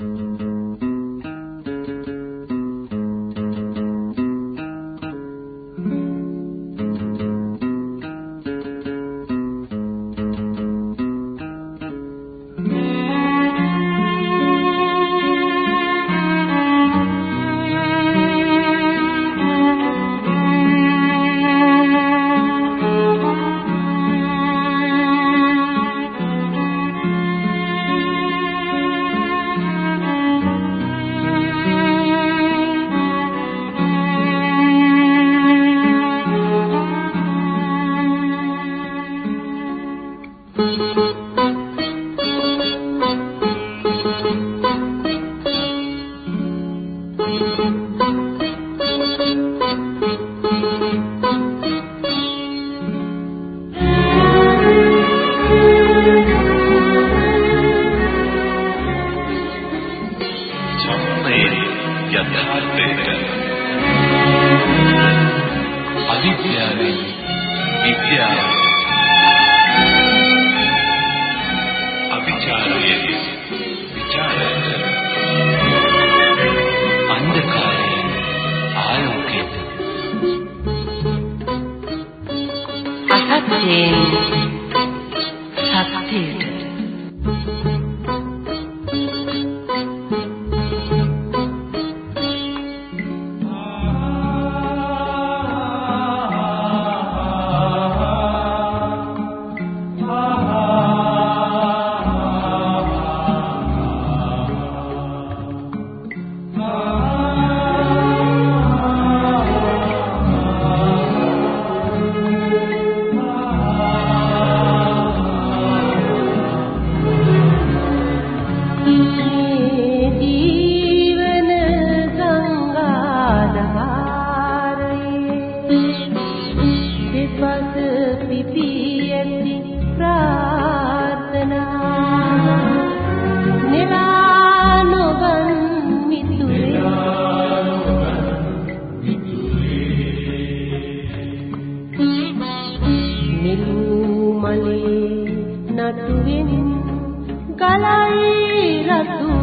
Mm-hmm. ගලයි රතු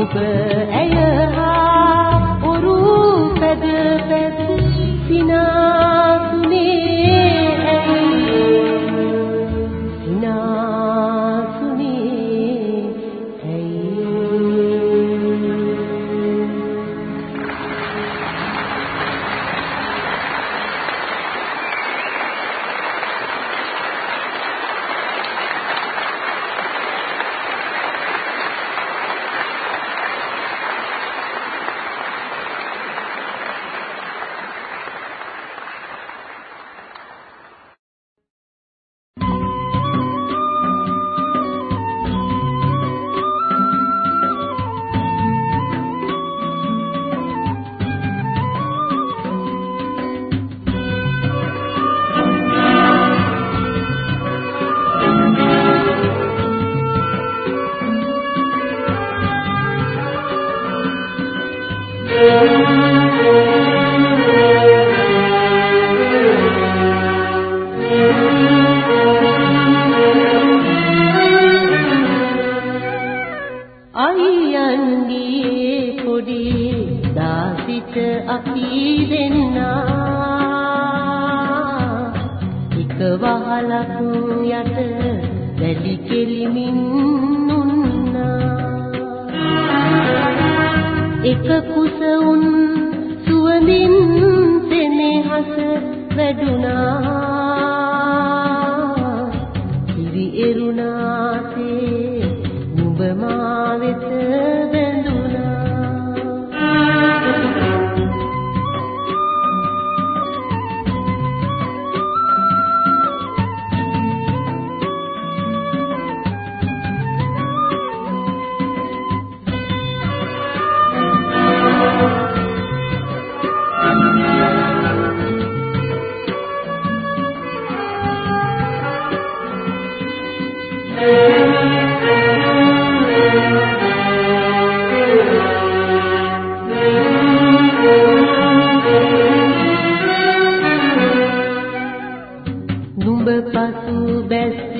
ඔබ ඇය හා උරු පැද පැත් සිනා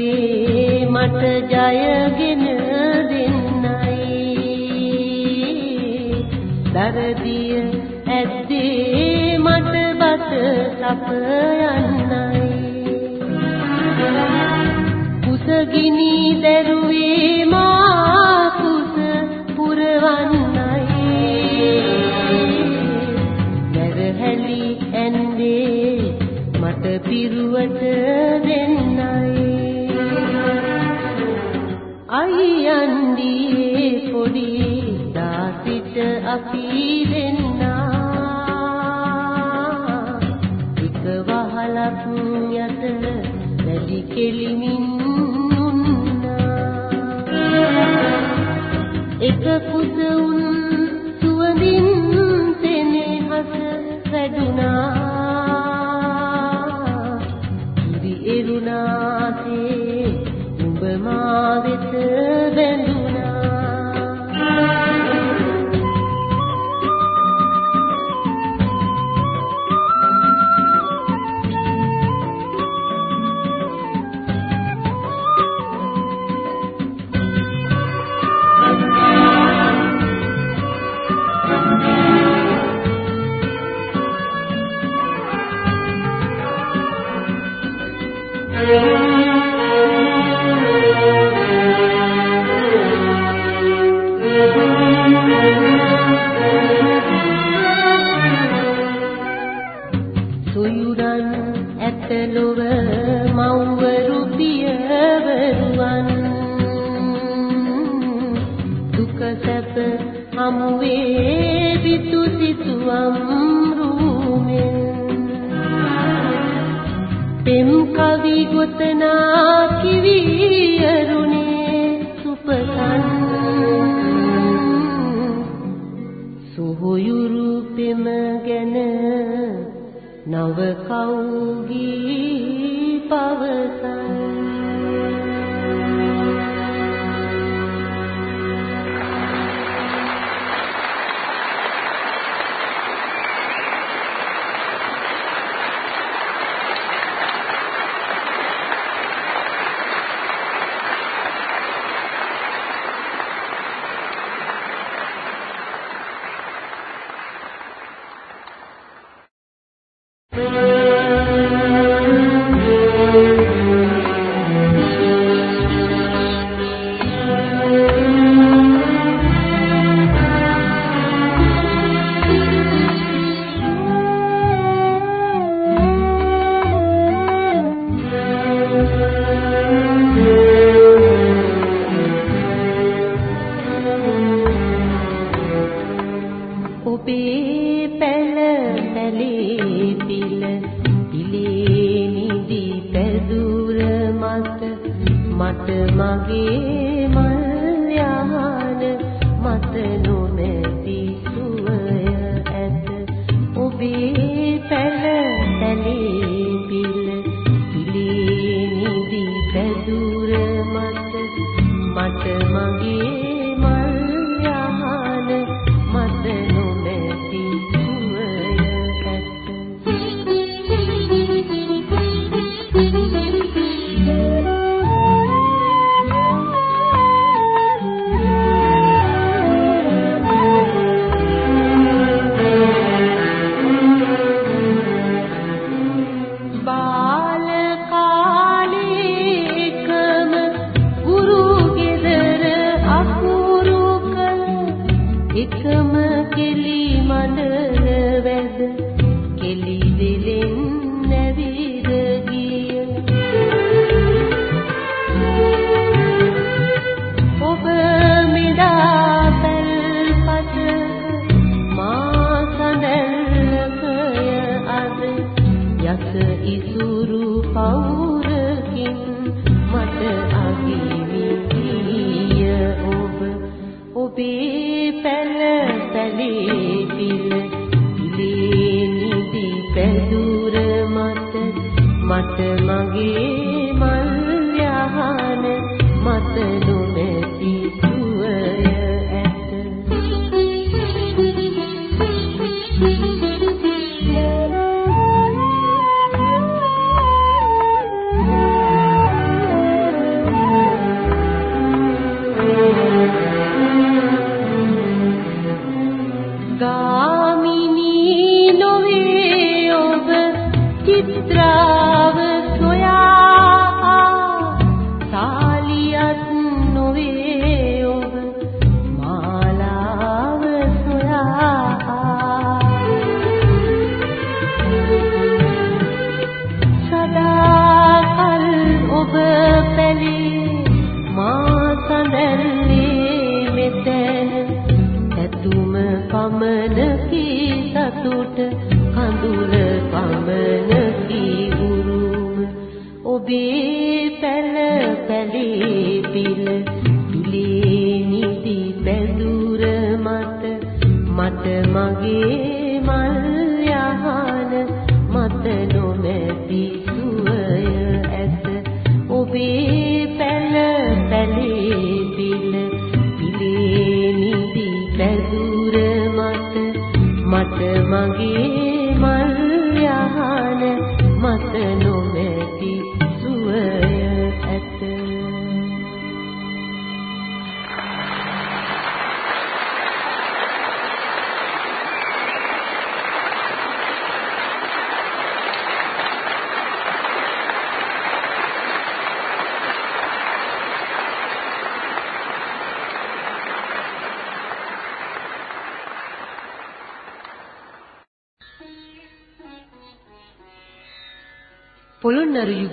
දේ මට ජයගෙන දෙන්නයි. දරදිය ඇද්දේ මට බත සපයන්නයි. කුසගිනි දරුව පිළිමින් උන්නා එක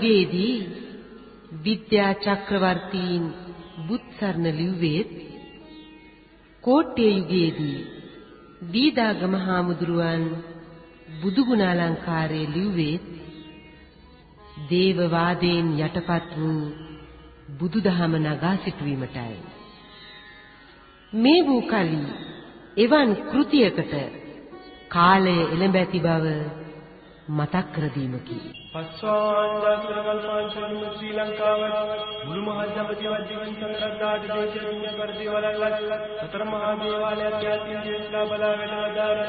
යුගයේදී විද්‍යා චක්‍රවර්තීන් බුත්සරණ ලිව්වේත් කෝට්ටේ යුගයේදී දීදාගම හාමුදුරුවන් බුදුගුණාලංකාරයේ ලිව්වේත් දේව වාදයෙන් යටපත් වූ බුදුදහම නගා සිටුවීමටයි. මේ වූ කලී එවන් කෘතියකට කාලය එළඹ ඇති බව මතක් කර දීමකි. ಹಸ್ವಾಂಗಾಗ್ರಗಲ್ಪಾಂಚಲು ಶ್ರೀಲಂಕಾವತ್ ಗುರುಮಹಜಪತಿವಜ್ಜೀವಂತಂದ್ರದ್ದಾಟಿದೇಶವಲಲ್ಲ ಸತರ ಮಹಾದೇವಾಲಯ ಖ್ಯಾತಿಬಲವೆಣದಾರಣ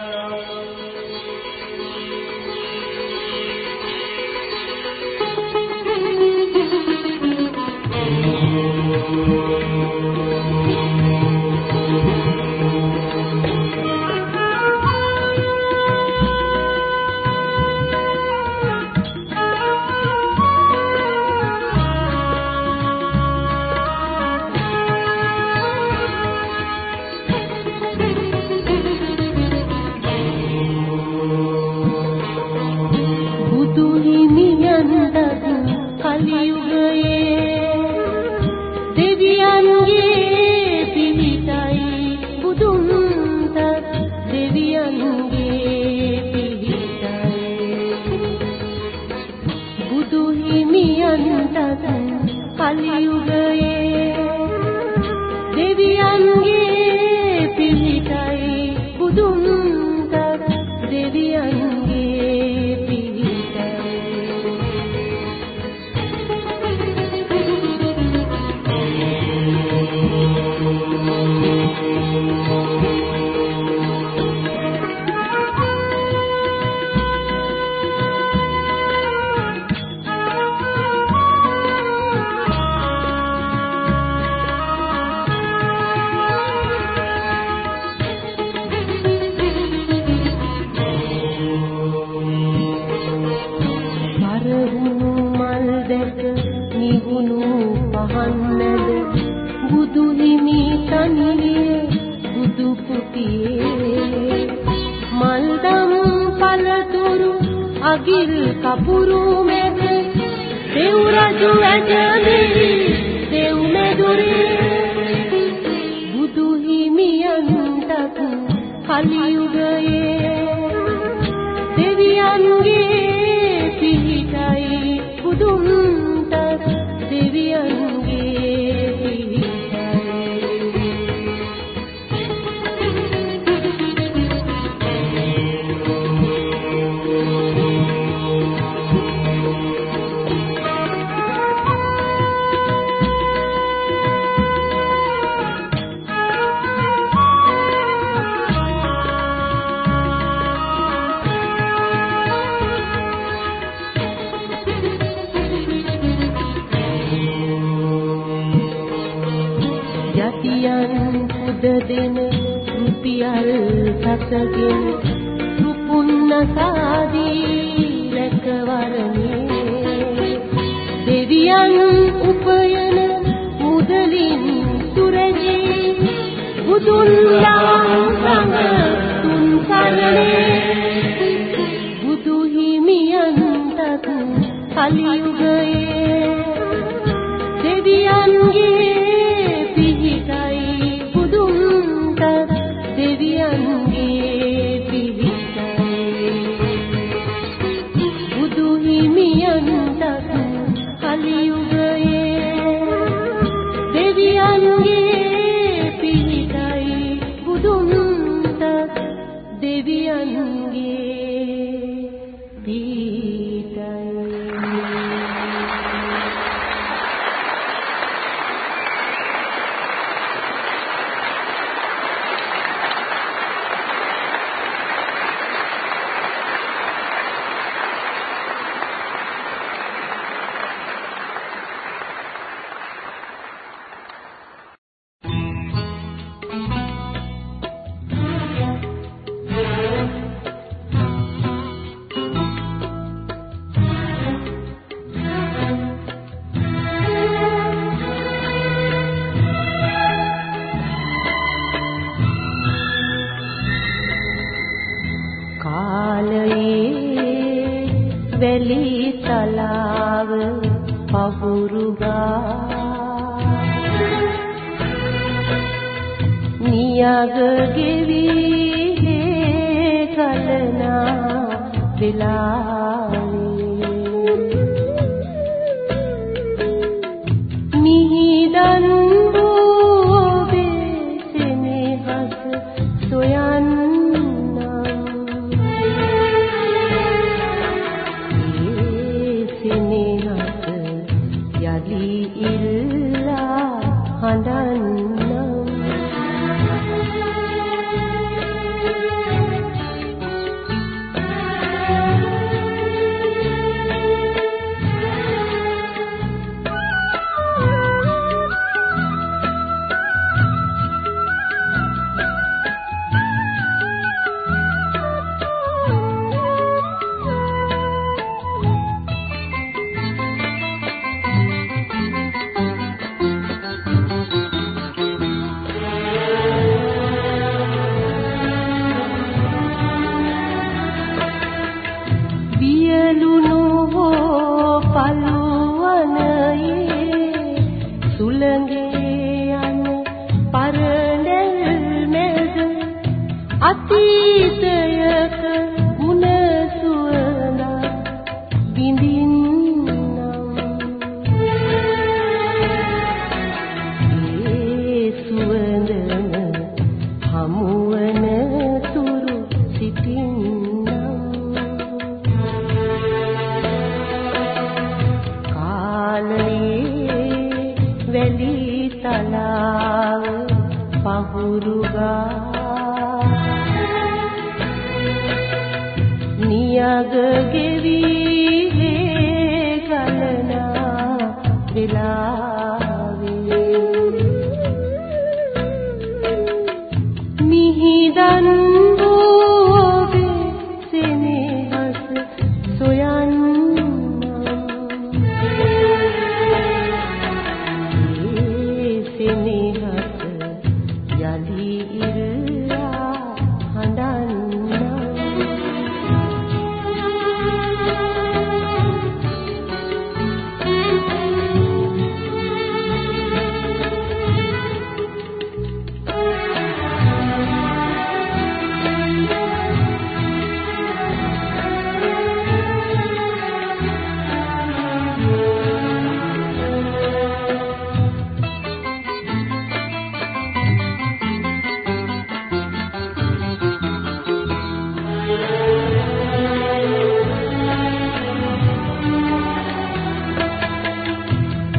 pandan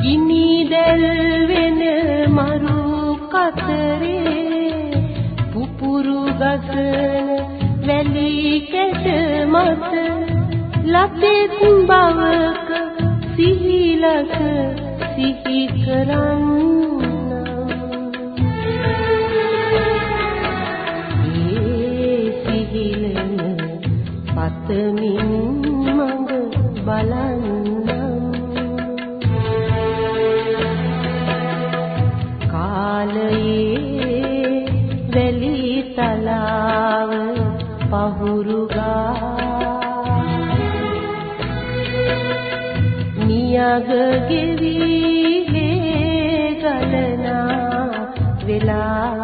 ඉනිදල් වෙන මරු කතරේ පුපුරු ගසන වැලි කැට මත ලපෙත් බවක සිහිලක සිහි කරන්නේ. පතමින් බුරුගා නියග ගෙවි මේ ගලනා වෙලා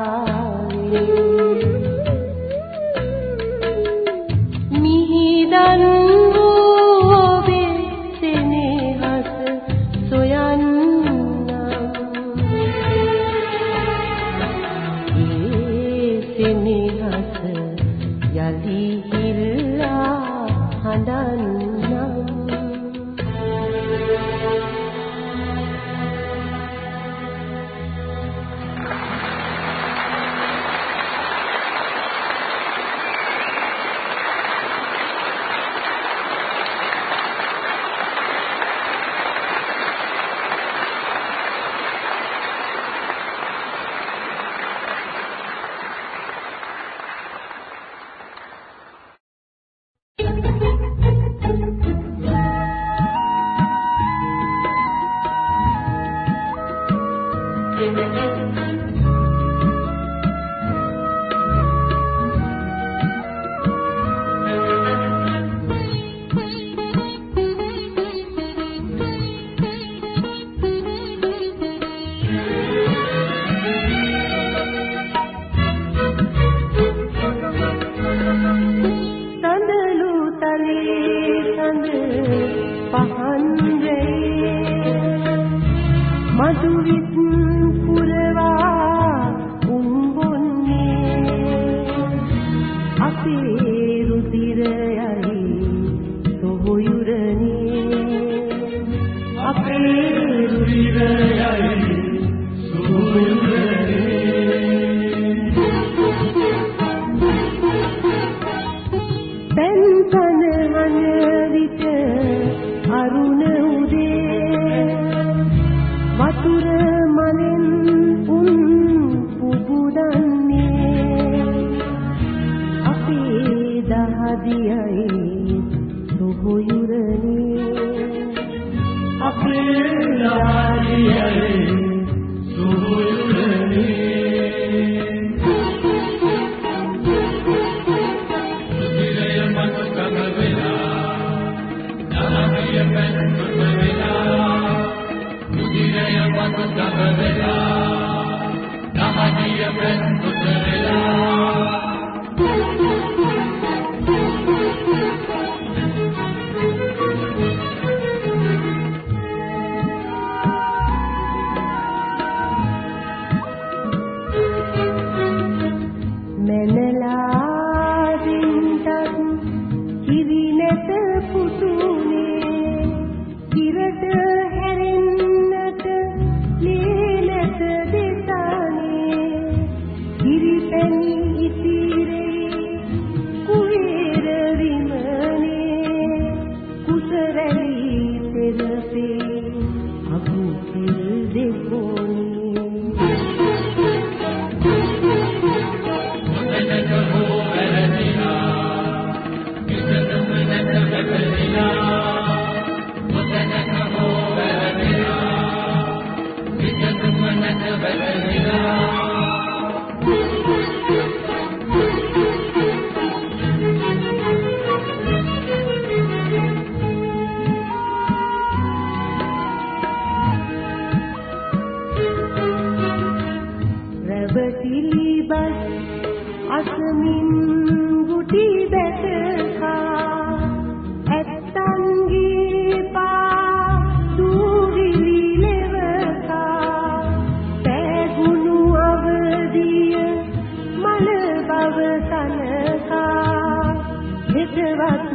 සිතවත්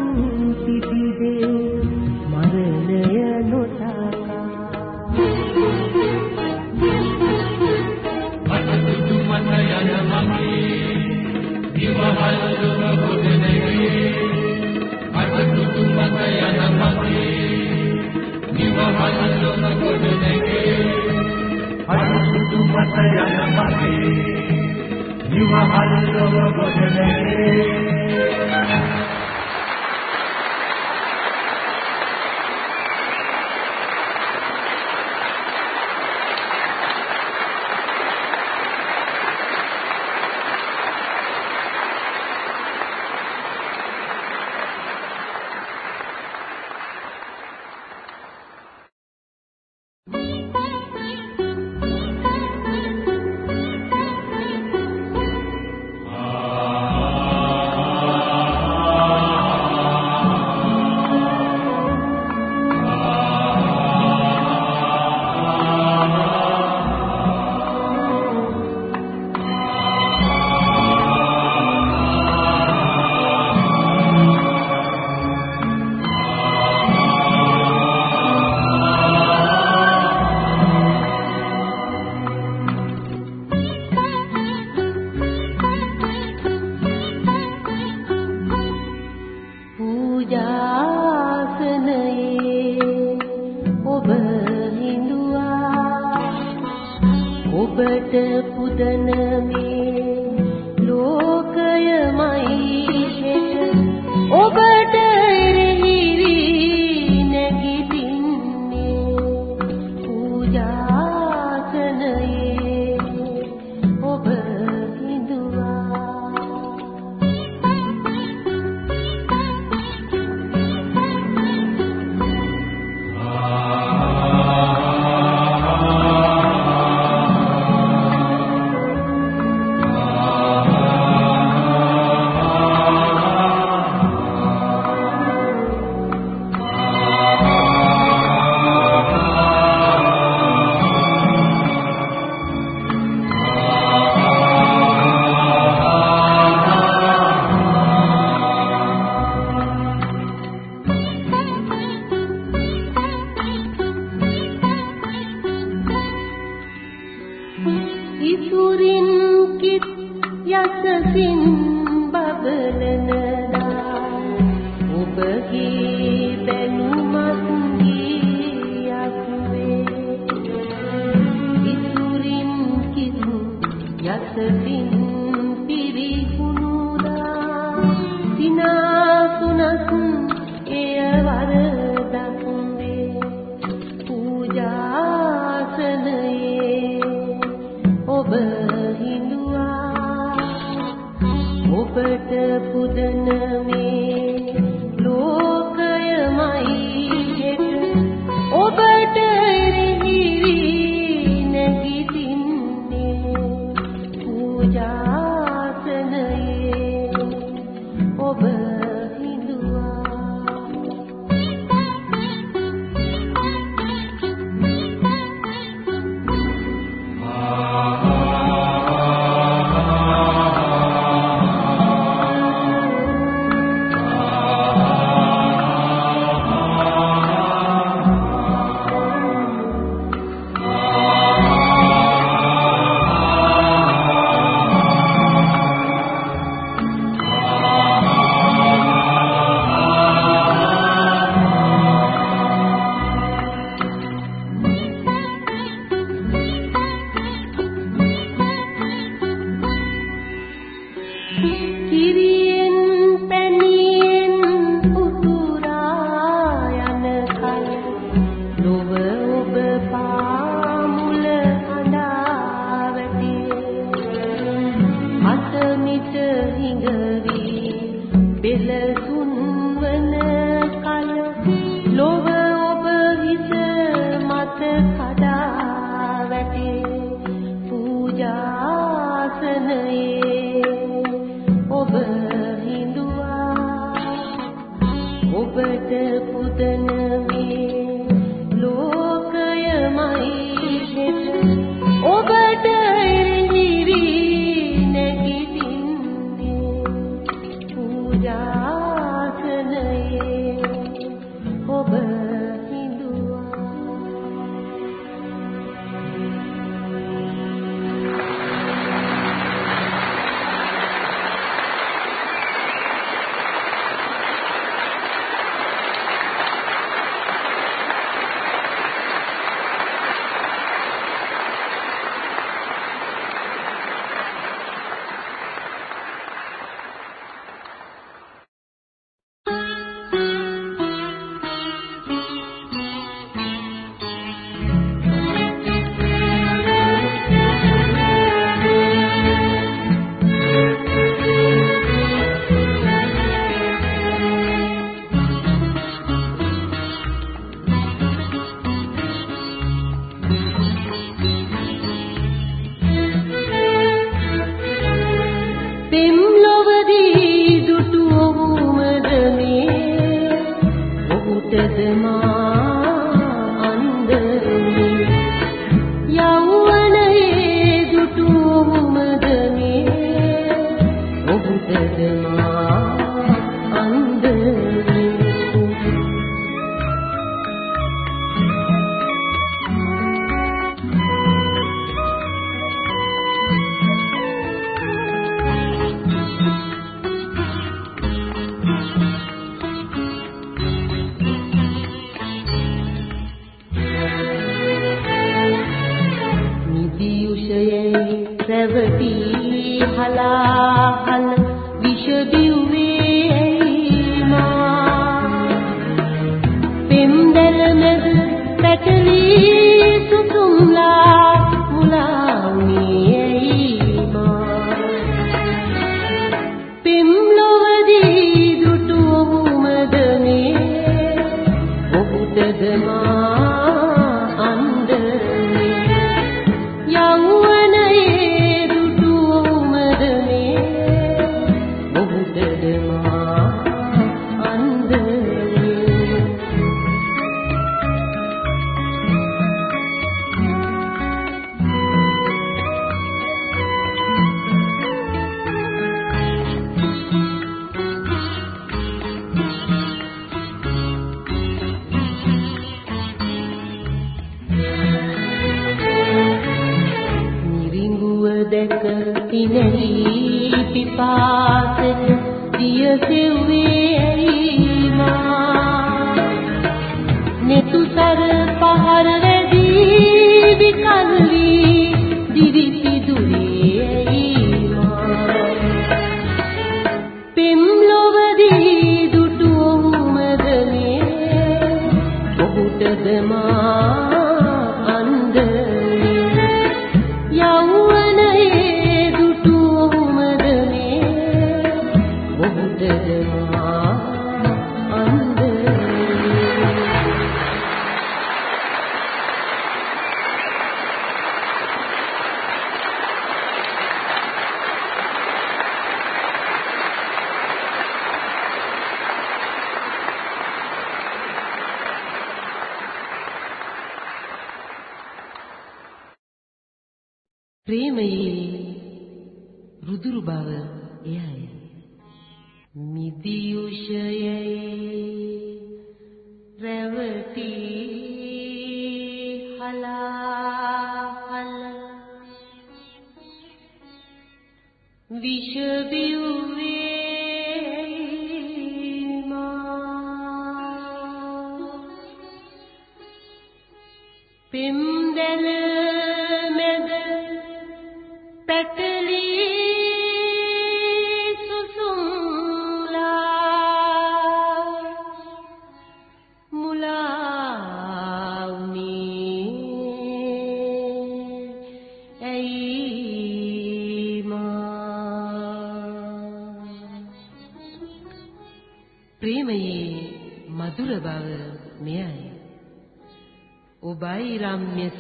සිටිදේ මරණය නොතකා අනුතු මත යන මගේ විවහල් දුරබුද නෙවේ අනුතු මත යන මගේ විවහල් දුරබුද නෙවේ අනුතු මත යන මගේ විවහල් දුරබුද නෙවේ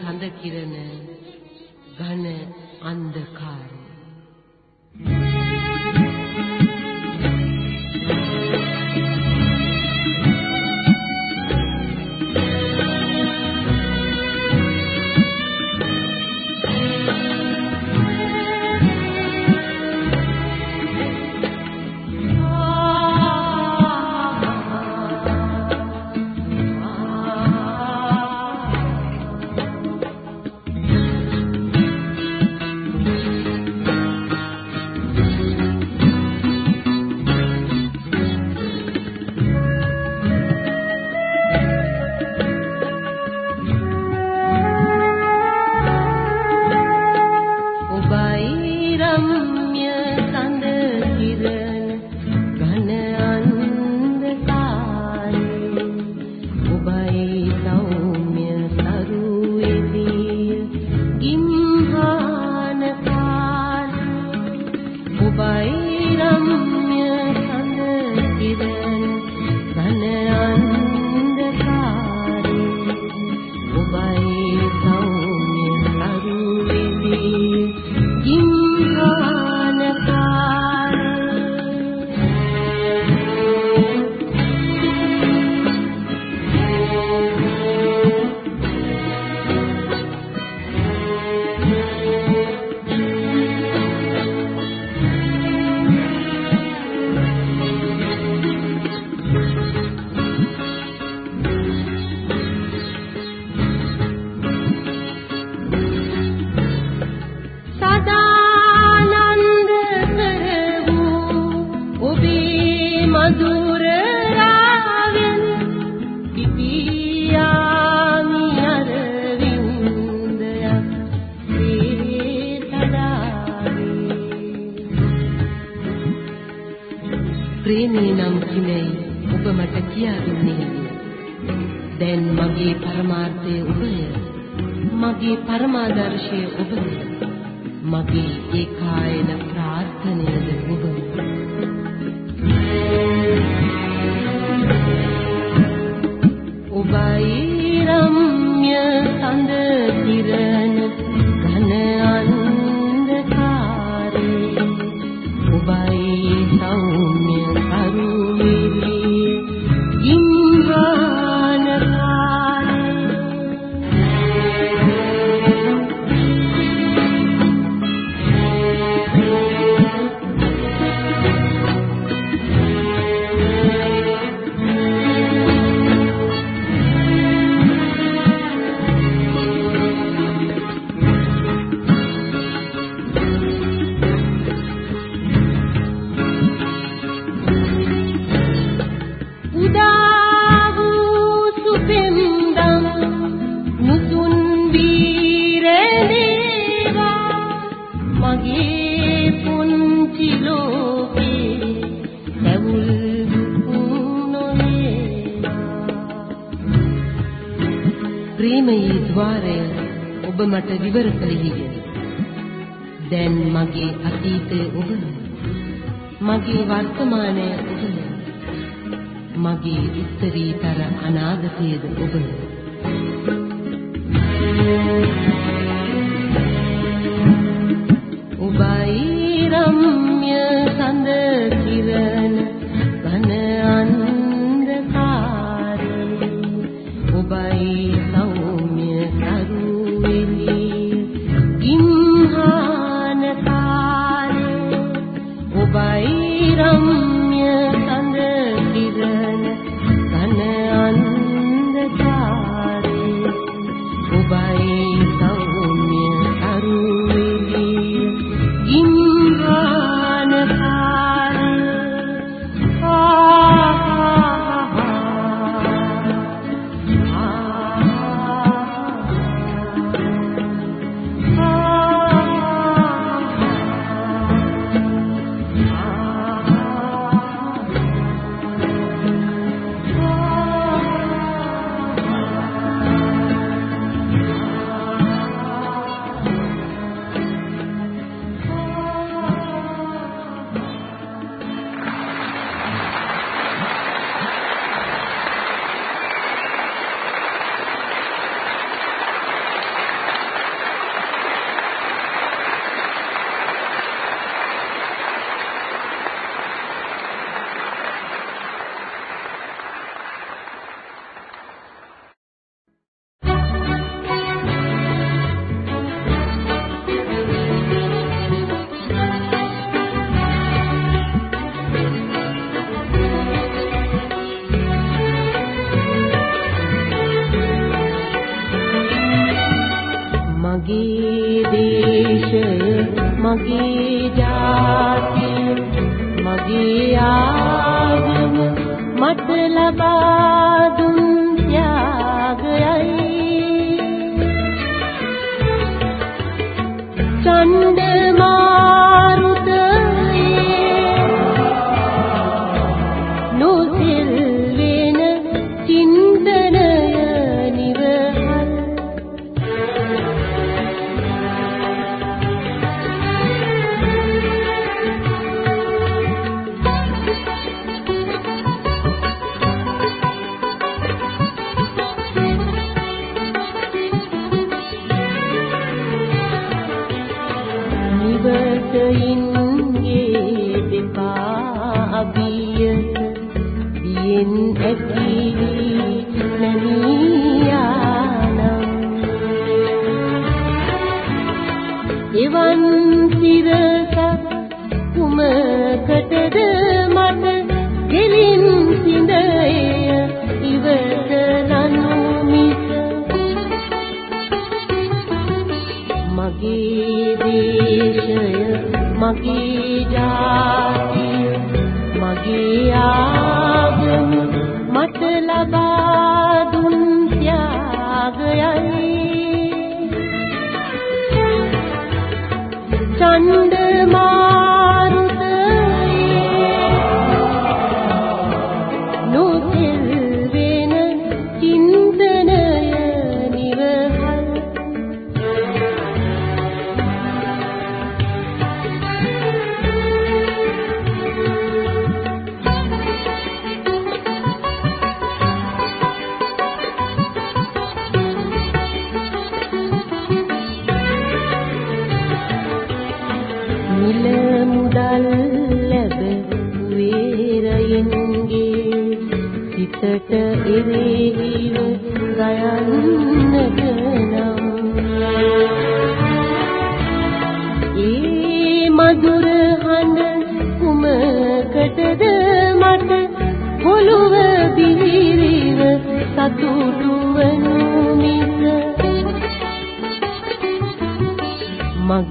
Hande Kiren'e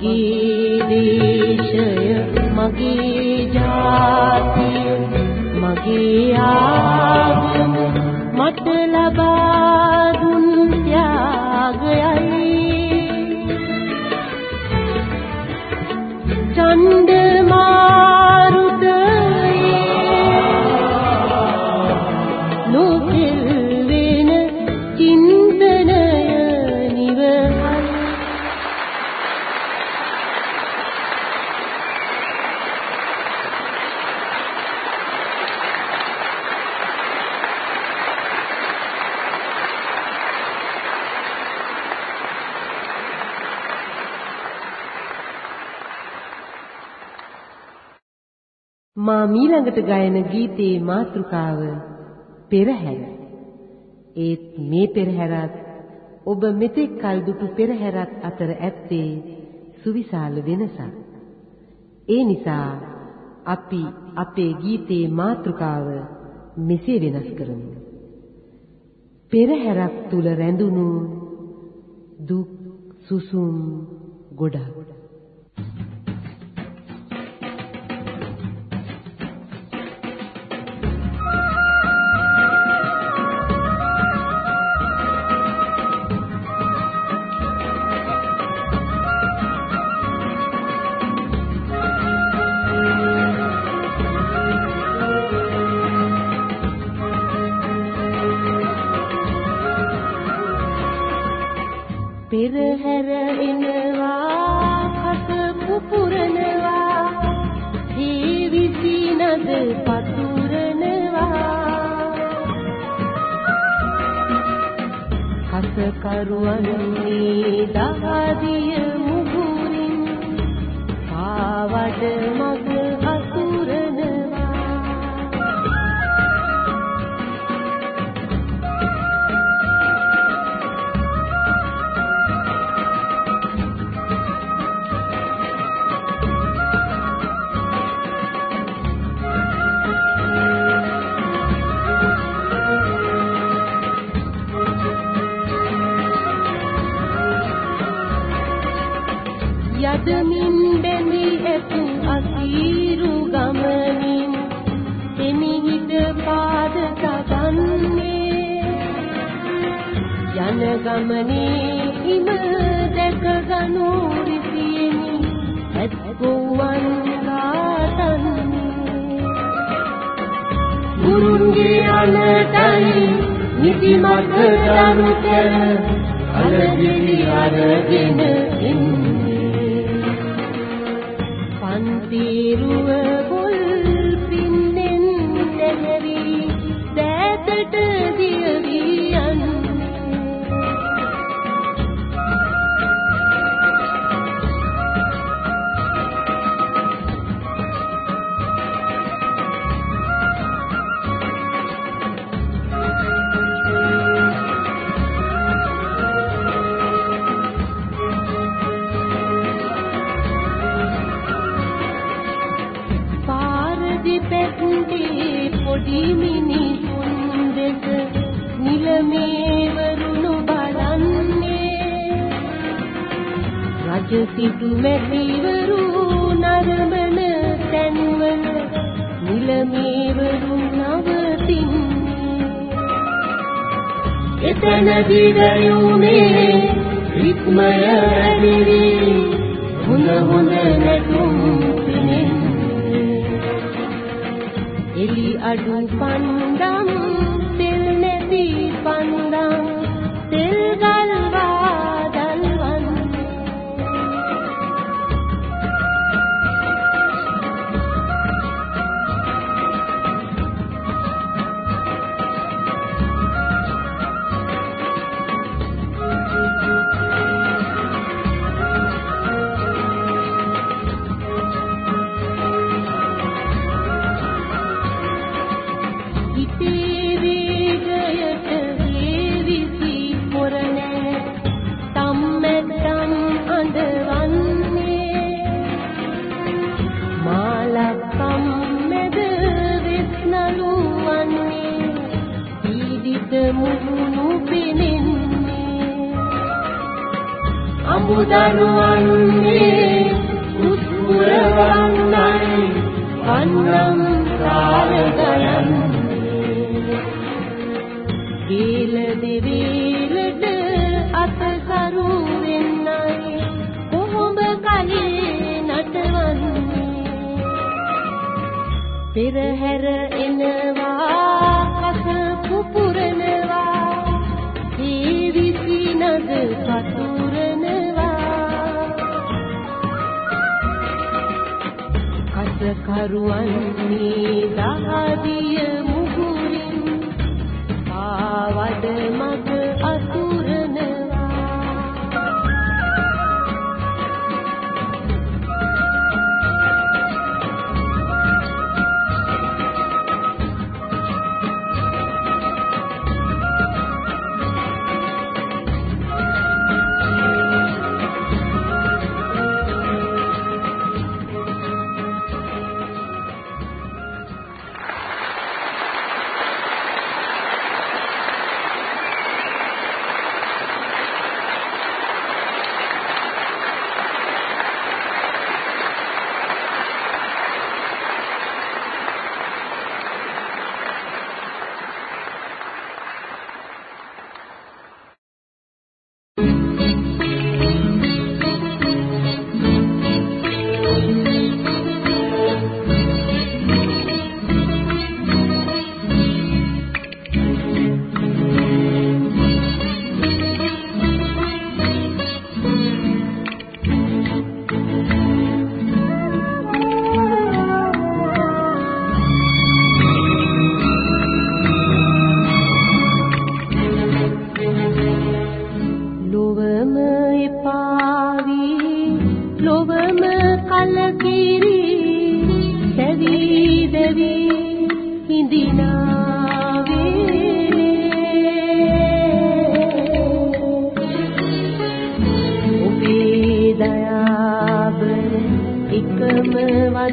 මගේ දේශය මගේ ජාතිය මගේ ගීතේ මාතෘකාව පෙරහැර. ඒත් මේ පෙරහැරත් ඔබ මෙතෙක් කල් දුටු පෙරහැරත් අතර ඇත්තේ සුවිශාල වෙනසක්. ඒ නිසා අපි අපේ ගීතේ මාතෘකාව මෙසේ වෙනස් කරමු. පෙරහැරක් තුල රැඳුණු දුක් සුසුම් ගොඩක් do.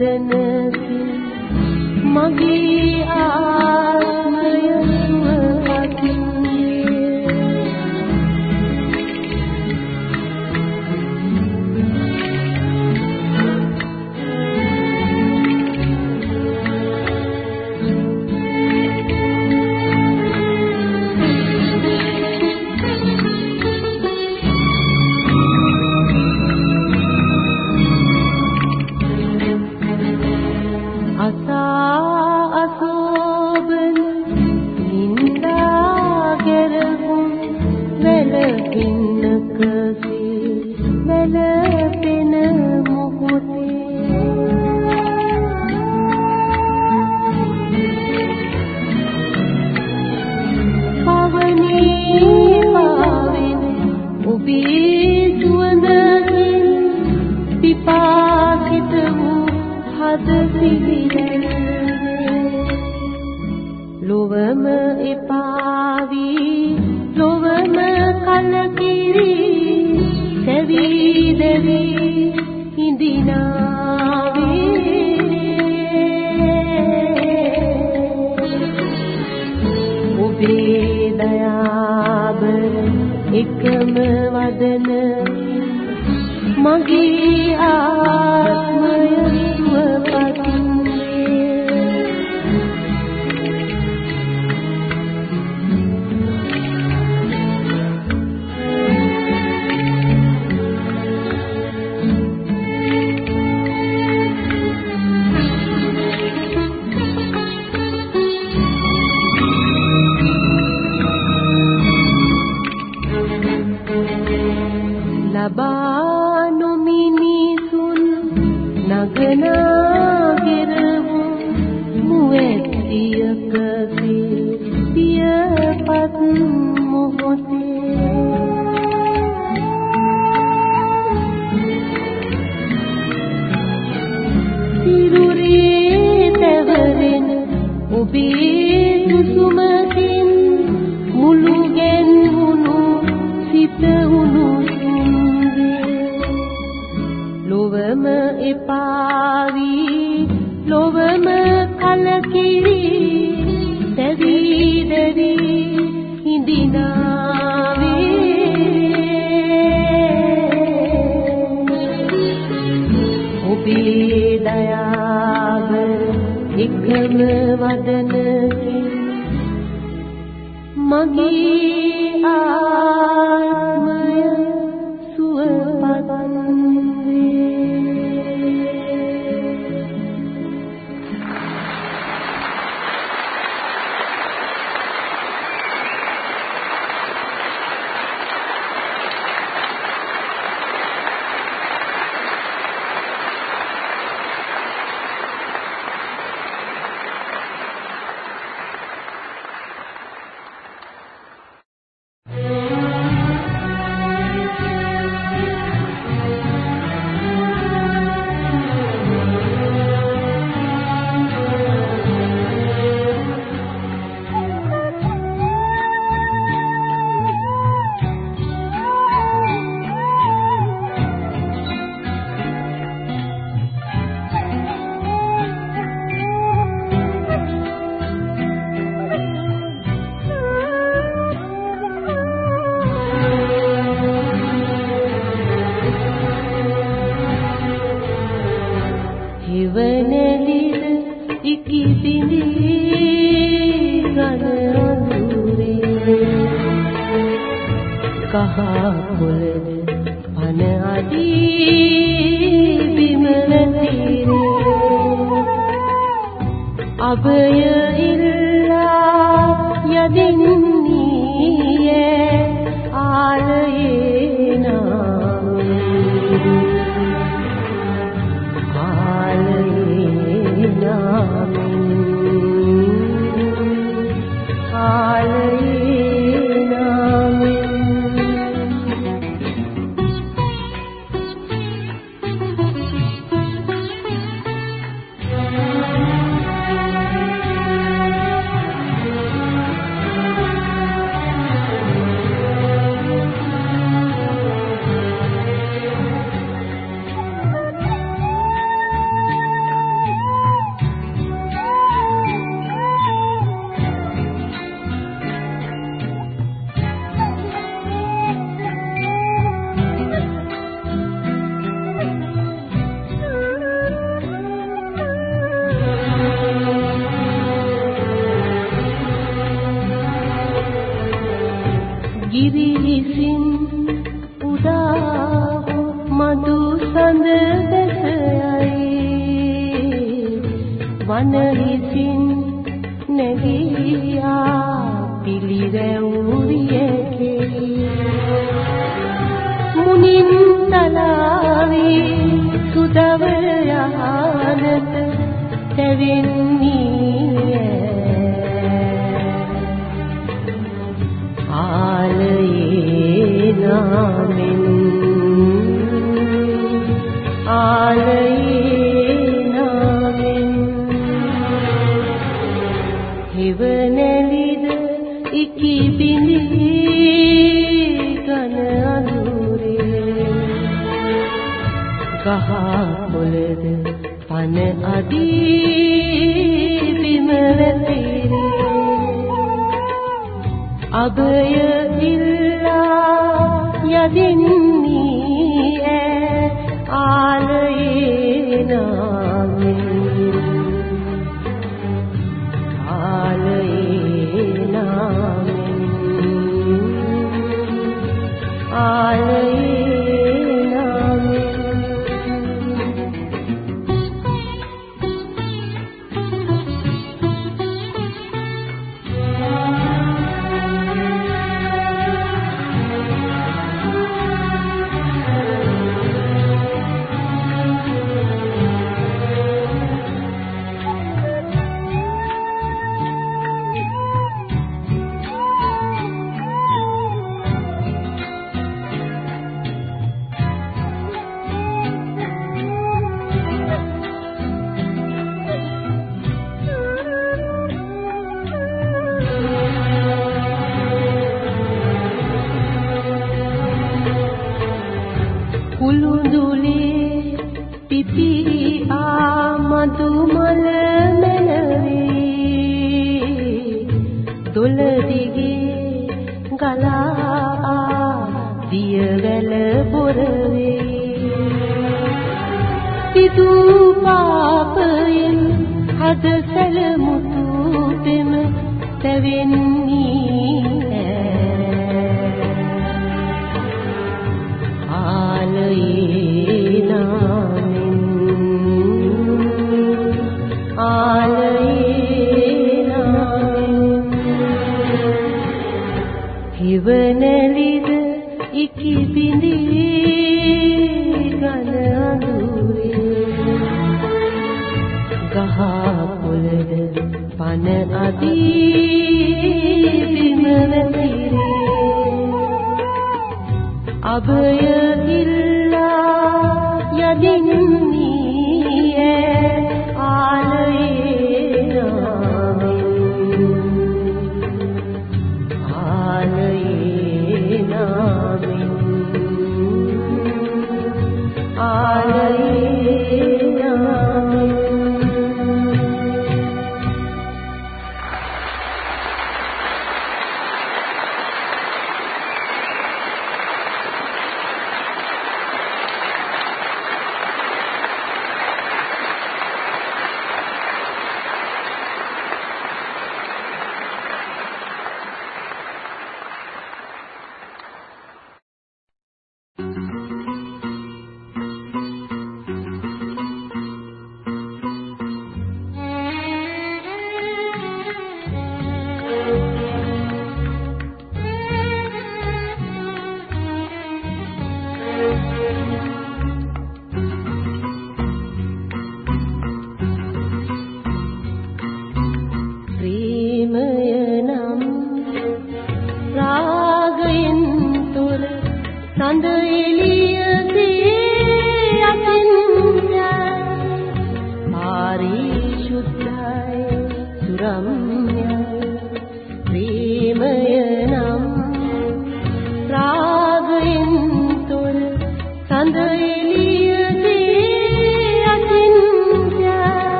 चंदन العالمين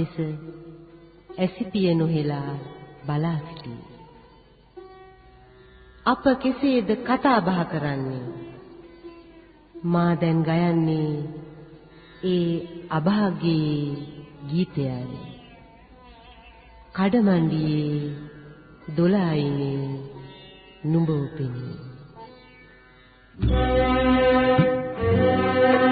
දෙස ඇසිපිය නොහෙලා බලා සිටී. අප කෙසේද කතා බහ කරන්නේ? මා දැන් ගයන්නේ ඒ අභාගී ගීතයයි. කඩමණ්ඩියේ දොළයිනේ නුඹ උපෙනී. Thank you.